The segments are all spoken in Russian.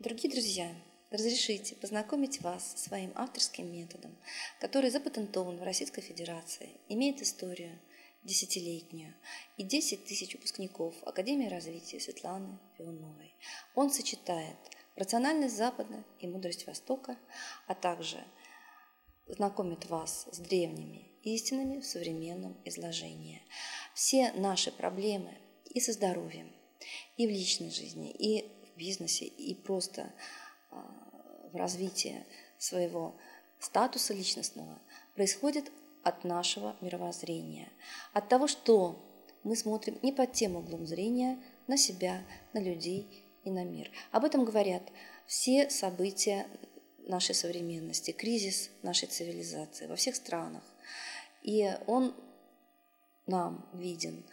Дорогие друзья, разрешите познакомить вас с своим авторским методом, который запатентован в Российской Федерации, имеет историю десятилетнюю и 10 тысяч выпускников Академии развития Светланы Пионовой. Он сочетает рациональность Запада и мудрость Востока, а также знакомит вас с древними истинами в современном изложении. Все наши проблемы и со здоровьем, и в личной жизни, и бизнесе, и просто а, в развитии своего статуса личностного происходят от нашего мировоззрения, от того, что мы смотрим не под тем углом зрения на себя, на людей и на мир. Об этом говорят все события нашей современности, кризис нашей цивилизации во всех странах. И он нам виден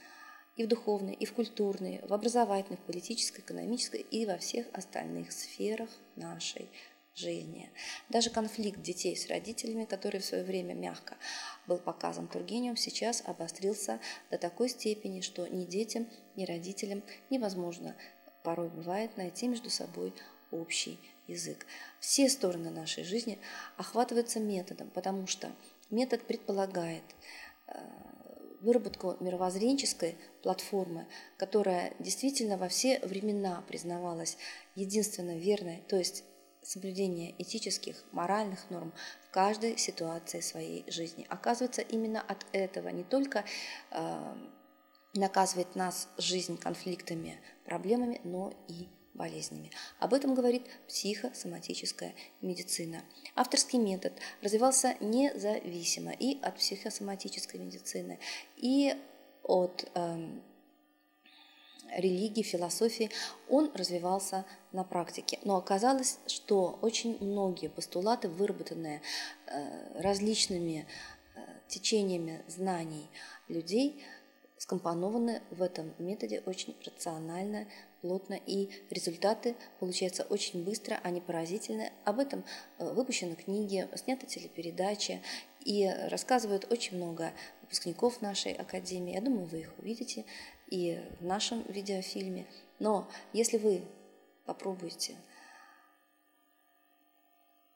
и в духовной, и в культурной, в образовательной, в политической, экономической и во всех остальных сферах нашей жизни. Даже конфликт детей с родителями, который в свое время мягко был показан Тургеневым, сейчас обострился до такой степени, что ни детям, ни родителям невозможно порой бывает найти между собой общий язык. Все стороны нашей жизни охватываются методом, потому что метод предполагает э, выработку мировоззренческой платформы, которая действительно во все времена признавалась единственно верной, то есть соблюдение этических, моральных норм в каждой ситуации своей жизни. Оказывается, именно от этого не только э, наказывает нас жизнь конфликтами, проблемами, но и болезнями. Об этом говорит психосоматическая медицина. Авторский метод развивался независимо и от психосоматической медицины, и от э, религии, философии, он развивался на практике. Но оказалось, что очень многие постулаты, выработанные э, различными э, течениями знаний людей, скомпонованы в этом методе очень рационально, плотно, и результаты получаются очень быстро, они поразительны. Об этом э, выпущены книги, сняты телепередачи, и рассказывают очень много выпускников нашей академии. Я думаю, вы их увидите и в нашем видеофильме. Но если вы попробуете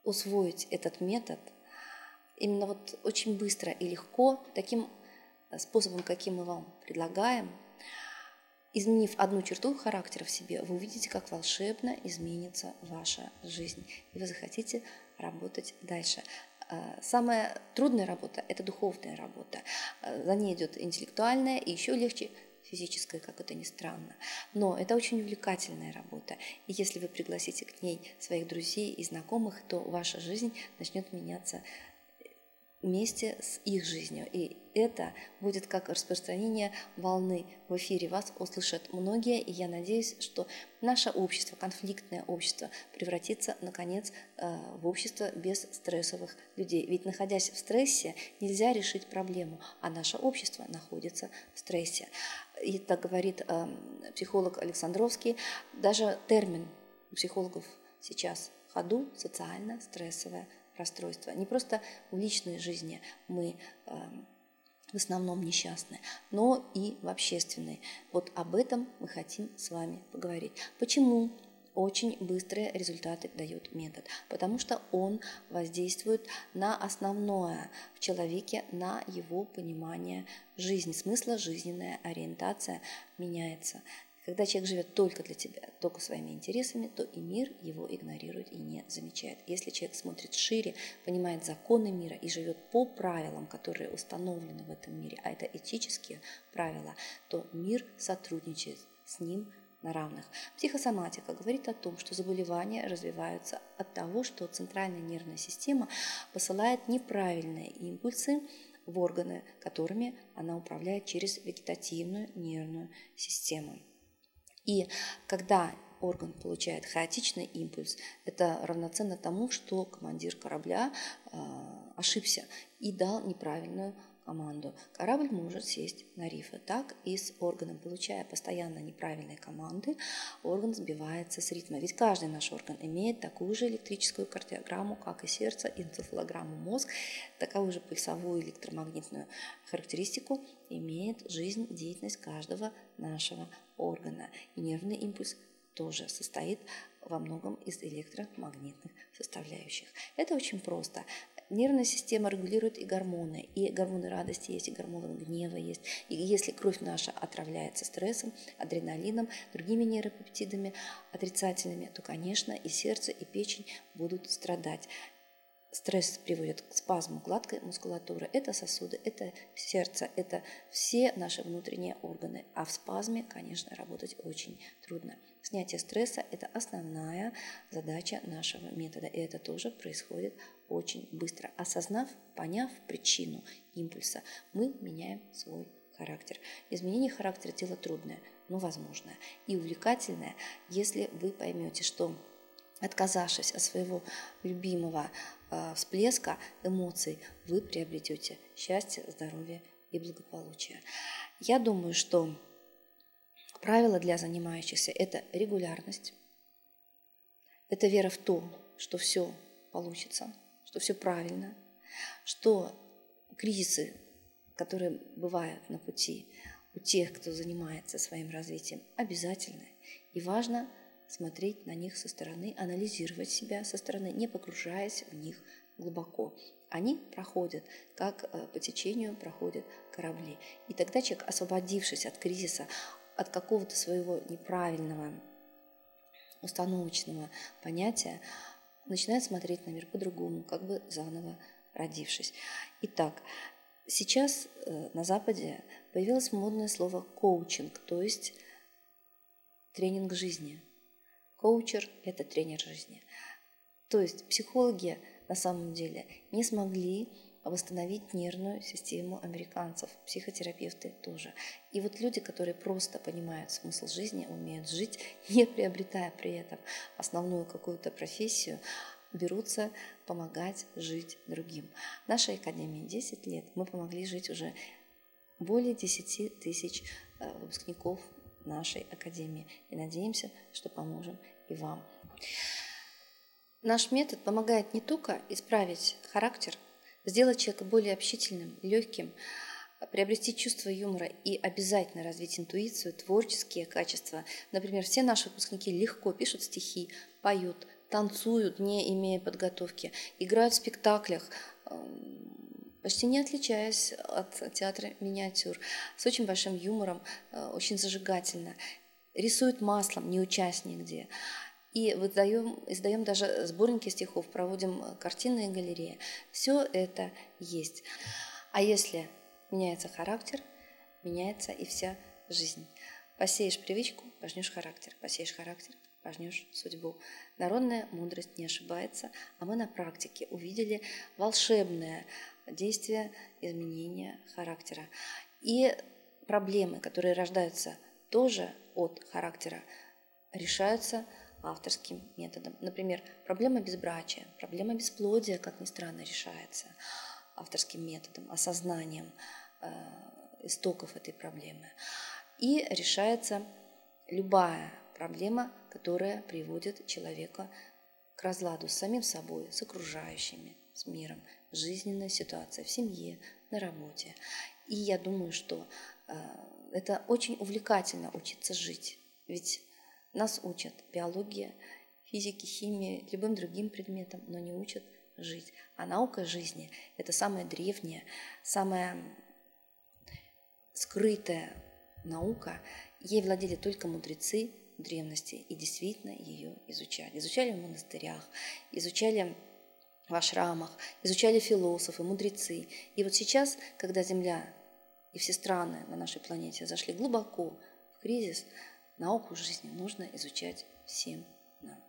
усвоить этот метод, именно вот очень быстро и легко, таким способом, каким мы вам предлагаем, изменив одну черту характера в себе, вы увидите, как волшебно изменится ваша жизнь, и вы захотите работать дальше. А, самая трудная работа – это духовная работа. А, за ней идет интеллектуальная и еще легче физическая, как это ни странно. Но это очень увлекательная работа. И если вы пригласите к ней своих друзей и знакомых, то ваша жизнь начнет меняться вместе с их жизнью. И это будет как распространение волны в эфире. Вас услышат многие, и я надеюсь, что наше общество, конфликтное общество, превратится, наконец, э, в общество без стрессовых людей. Ведь, находясь в стрессе, нельзя решить проблему, а наше общество находится в стрессе. И так говорит э, психолог Александровский, даже термин у психологов сейчас в ходу социально-стрессовое расстройства. Не просто в личной жизни мы эм, в основном несчастны, но и в общественной. Вот об этом мы хотим с вами поговорить. Почему очень быстрые результаты дает метод, потому что он воздействует на основное в человеке, на его понимание жизни, смысла жизненная ориентация меняется. Когда человек живет только для тебя, только своими интересами, то и мир его игнорирует и не замечает. Если человек смотрит шире, понимает законы мира и живет по правилам, которые установлены в этом мире, а это этические правила, то мир сотрудничает с ним на равных. Психосоматика говорит о том, что заболевания развиваются от того, что центральная нервная система посылает неправильные импульсы в органы, которыми она управляет через вегетативную нервную систему. И когда орган получает хаотичный импульс, это равноценно тому, что командир корабля э, ошибся и дал неправильную команду. Корабль может сесть на рифы. Так и с органом. Получая постоянно неправильные команды, орган сбивается с ритма. Ведь каждый наш орган имеет такую же электрическую кардиограмму, как и сердце, энцефалограмму мозг, такую же пульсовую электромагнитную характеристику имеет жизнь, деятельность каждого нашего органа. И нервный импульс тоже состоит во многом из электромагнитных составляющих. Это очень просто. Нервная система регулирует и гормоны, и гормоны радости есть, и гормоны гнева есть. И если кровь наша отравляется стрессом, адреналином, другими нейропептидами отрицательными, то, конечно, и сердце, и печень будут страдать. Стресс приводит к спазму гладкой мускулатуры. Это сосуды, это сердце, это все наши внутренние органы. А в спазме, конечно, работать очень трудно. Снятие стресса – это основная задача нашего метода. И это тоже происходит очень быстро. Осознав, поняв причину импульса, мы меняем свой характер. Изменение характера – дело трудное, но возможное. И увлекательное, если вы поймете, что отказавшись от своего любимого э, всплеска эмоций, вы приобретете счастье, здоровье и благополучие. Я думаю, что правило для занимающихся – это регулярность, это вера в то, что все получится, что все правильно, что кризисы, которые бывают на пути у тех, кто занимается своим развитием, обязательны. И важно – смотреть на них со стороны, анализировать себя со стороны, не погружаясь в них глубоко. Они проходят, как э, по течению проходят корабли. И тогда человек, освободившись от кризиса, от какого-то своего неправильного установочного понятия, начинает смотреть на мир по-другому, как бы заново родившись. Итак, сейчас э, на Западе появилось модное слово коучинг, то есть тренинг жизни – Коучер – это тренер жизни. То есть психологи на самом деле не смогли восстановить нервную систему американцев, психотерапевты тоже. И вот люди, которые просто понимают смысл жизни, умеют жить, не приобретая при этом основную какую-то профессию, берутся помогать жить другим. Нашей Академии 10 лет, мы помогли жить уже более 10 тысяч э, выпускников нашей Академии. И надеемся, что поможем и вам. Наш метод помогает не только исправить характер, сделать человека более общительным, легким, приобрести чувство юмора и обязательно развить интуицию, творческие качества. Например, все наши выпускники легко пишут стихи, поют, танцуют, не имея подготовки, играют в спектаклях, почти не отличаясь от театра миниатюр, с очень большим юмором, э, очень зажигательно. Рисуют маслом, не учась нигде. И выдаем, издаем даже сборники стихов, проводим картинные галереи. Все это есть. А если меняется характер, меняется и вся жизнь. Посеешь привычку, пожнешь характер. Посеешь характер, пожнешь судьбу. Народная мудрость не ошибается, а мы на практике увидели волшебное действия изменения характера. И проблемы, которые рождаются тоже от характера, решаются авторским методом. Например, проблема безбрачия, проблема бесплодия, как ни странно, решается авторским методом, осознанием э, истоков этой проблемы. И решается любая проблема, которая приводит человека к разладу с самим собой, с окружающими, с миром, жизненная ситуация в семье, на работе. И я думаю, что э, это очень увлекательно учиться жить. Ведь нас учат биология, физике, химии, любым другим предметам, но не учат жить. А наука жизни – это самая древняя, самая скрытая наука. Ей владели только мудрецы древности и действительно ее изучали. Изучали в монастырях, изучали в ашрамах, изучали философы, мудрецы. И вот сейчас, когда Земля и все страны на нашей планете зашли глубоко в кризис, науку жизни нужно изучать всем нам.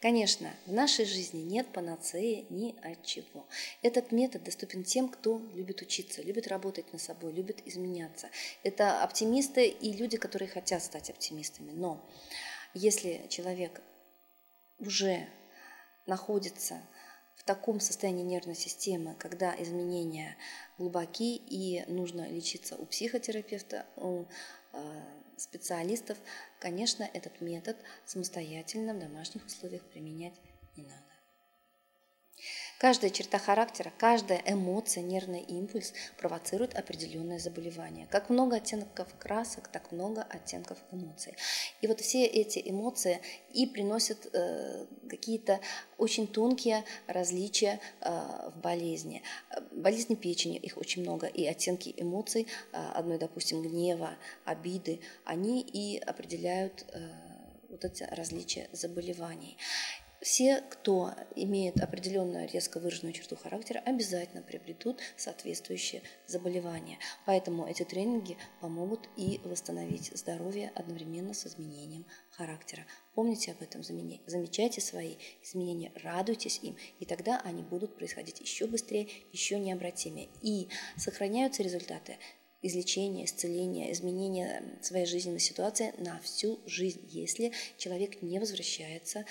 Конечно, в нашей жизни нет панацеи ни от чего. Этот метод доступен тем, кто любит учиться, любит работать над собой, любит изменяться. Это оптимисты и люди, которые хотят стать оптимистами. Но если человек уже находится в таком состоянии нервной системы, когда изменения глубоки и нужно лечиться у психотерапевта, у э, специалистов, конечно, этот метод самостоятельно в домашних условиях применять не надо. Каждая черта характера, каждая эмоция, нервный импульс провоцирует определенное заболевание. Как много оттенков красок, так много оттенков эмоций. И вот все эти эмоции и приносят э, какие-то очень тонкие различия э, в болезни. Болезни печени, их очень много, и оттенки эмоций, э, одной, допустим, гнева, обиды, они и определяют э, вот эти различия заболеваний. Все, кто имеет определенную резко выраженную черту характера, обязательно приобретут соответствующие заболевания. Поэтому эти тренинги помогут и восстановить здоровье одновременно с изменением характера. Помните об этом, замечайте свои изменения, радуйтесь им, и тогда они будут происходить еще быстрее, еще необратимее. И сохраняются результаты излечения, исцеления, изменения своей жизненной ситуации на всю жизнь, если человек не возвращается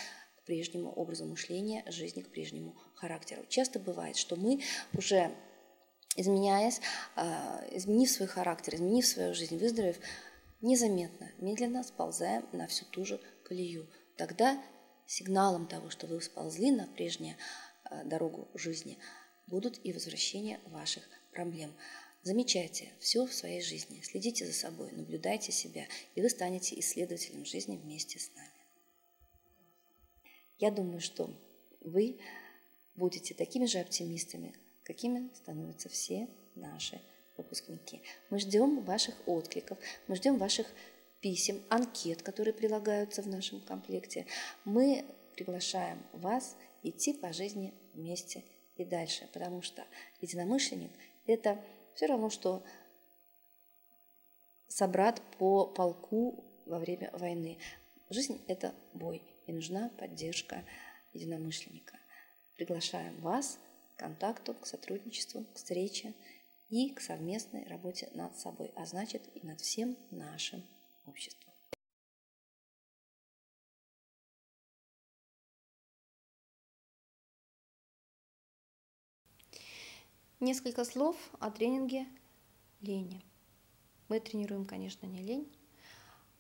прежнему образу мышления, жизни, к прежнему характеру. Часто бывает, что мы уже изменяясь, а, изменив свой характер, изменив свою жизнь, выздоровев, незаметно, медленно сползаем на всю ту же колею. Тогда сигналом того, что вы сползли на прежнюю а, дорогу жизни, будут и возвращение ваших проблем. Замечайте все в своей жизни, следите за собой, наблюдайте себя, и вы станете исследователем жизни вместе с нами. Я думаю, что вы будете такими же оптимистами, какими становятся все наши выпускники. Мы ждем ваших откликов, мы ждем ваших писем, анкет, которые прилагаются в нашем комплекте. Мы приглашаем вас идти по жизни вместе и дальше, потому что единомышленник – это все равно, что собрат по полку во время войны. Жизнь – это бой и нужна поддержка единомышленника. Приглашаем вас к контакту, к сотрудничеству, к встрече и к совместной работе над собой, а значит и над всем нашим обществом. Несколько слов о тренинге лени. Мы тренируем, конечно, не лень,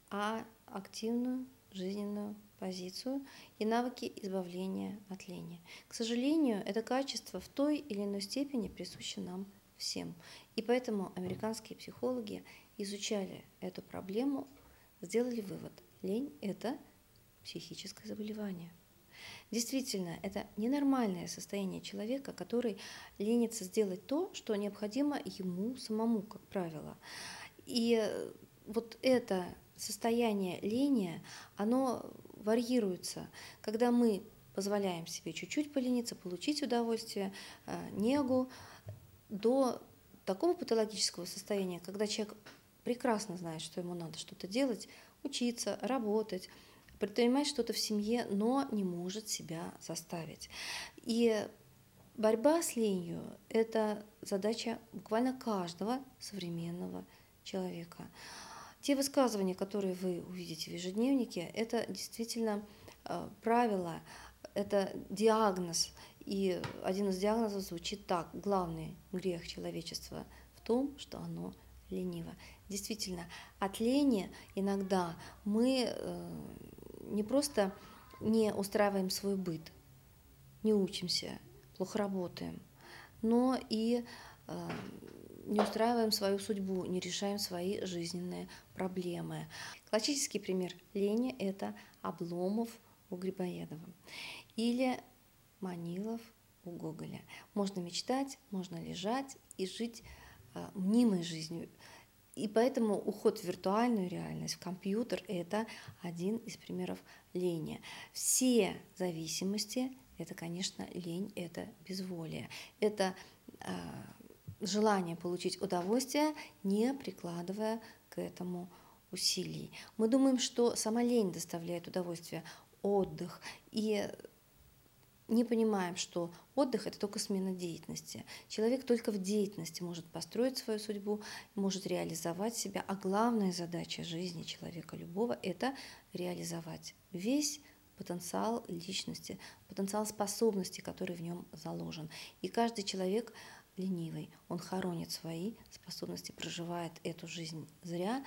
а активную жизненную позицию и навыки избавления от лени. К сожалению, это качество в той или иной степени присуще нам всем. И поэтому американские психологи изучали эту проблему, сделали вывод. Лень – это психическое заболевание. Действительно, это ненормальное состояние человека, который ленится сделать то, что необходимо ему самому, как правило. И вот это состояние ления, оно варьируется. Когда мы позволяем себе чуть-чуть полениться, получить удовольствие, э, негу, до такого патологического состояния, когда человек прекрасно знает, что ему надо что-то делать, учиться, работать, предпринимать что-то в семье, но не может себя заставить. И борьба с ленью – это задача буквально каждого современного человека. Те высказывания, которые вы увидите в ежедневнике, это действительно э, правило, это диагноз. И один из диагнозов звучит так. Главный грех человечества в том, что оно лениво. Действительно, от лени иногда мы э, не просто не устраиваем свой быт, не учимся, плохо работаем, но и э, не устраиваем свою судьбу, не решаем свои жизненные проблемы. Классический пример лени – это Обломов у Грибоедова или Манилов у Гоголя. Можно мечтать, можно лежать и жить э, мнимой жизнью. И поэтому уход в виртуальную реальность, в компьютер – это один из примеров лени. Все зависимости – это, конечно, лень, это безволие. Это э, желание получить удовольствие, не прикладывая к этому усилий. Мы думаем, что сама лень доставляет удовольствие, отдых, и не понимаем, что отдых – это только смена деятельности. Человек только в деятельности может построить свою судьбу, может реализовать себя, а главная задача жизни человека любого – это реализовать весь потенциал личности, потенциал способностей, который в нем заложен. И каждый человек – ленивый, он хоронит свои способности, проживает эту жизнь зря,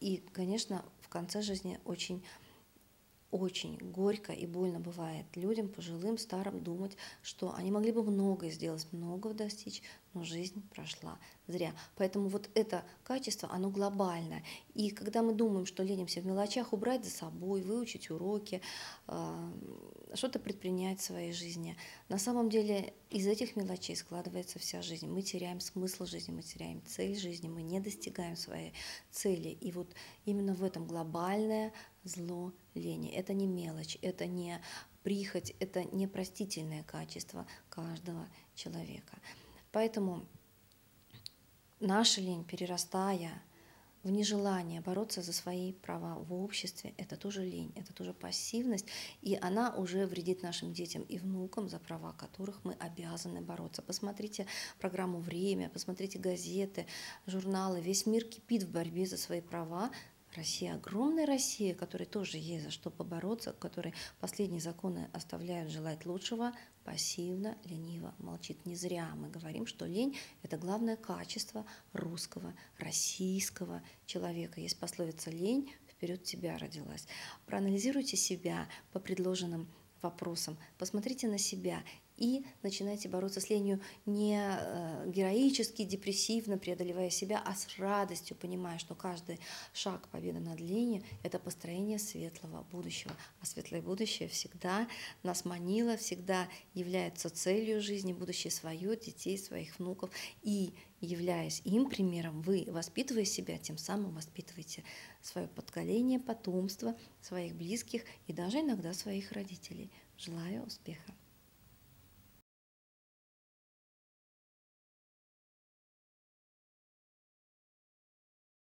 и, конечно, в конце жизни очень очень горько и больно бывает людям, пожилым, старым, думать, что они могли бы многое сделать, многого достичь, но жизнь прошла зря. Поэтому вот это качество, оно глобальное. И когда мы думаем, что ленимся в мелочах, убрать за собой, выучить уроки, а, что-то предпринять в своей жизни, на самом деле из этих мелочей складывается вся жизнь. Мы теряем смысл жизни, мы теряем цель жизни, мы не достигаем своей цели. И вот именно в этом глобальное зло лени. Это не мелочь, это не прихоть, это непростительное качество каждого человека. Поэтому наша лень, перерастая в нежелание бороться за свои права в обществе, это тоже лень, это тоже пассивность, и она уже вредит нашим детям и внукам, за права которых мы обязаны бороться. Посмотрите программу «Время», посмотрите газеты, журналы. Весь мир кипит в борьбе за свои права, Россия, огромная Россия, которой тоже есть за что побороться, которой последние законы оставляют желать лучшего, пассивно, лениво молчит. Не зря мы говорим, что лень – это главное качество русского, российского человека. Есть пословица «лень вперед тебя родилась». Проанализируйте себя по предложенным вопросам, посмотрите на себя и начинаете бороться с ленью не э, героически, депрессивно, преодолевая себя, а с радостью, понимая, что каждый шаг победы над ленью – это построение светлого будущего. А светлое будущее всегда нас манило, всегда является целью жизни, будущее свое, детей, своих внуков. И являясь им примером, вы, воспитывая себя, тем самым воспитываете свое поколение, потомство, своих близких и даже иногда своих родителей. Желаю успеха!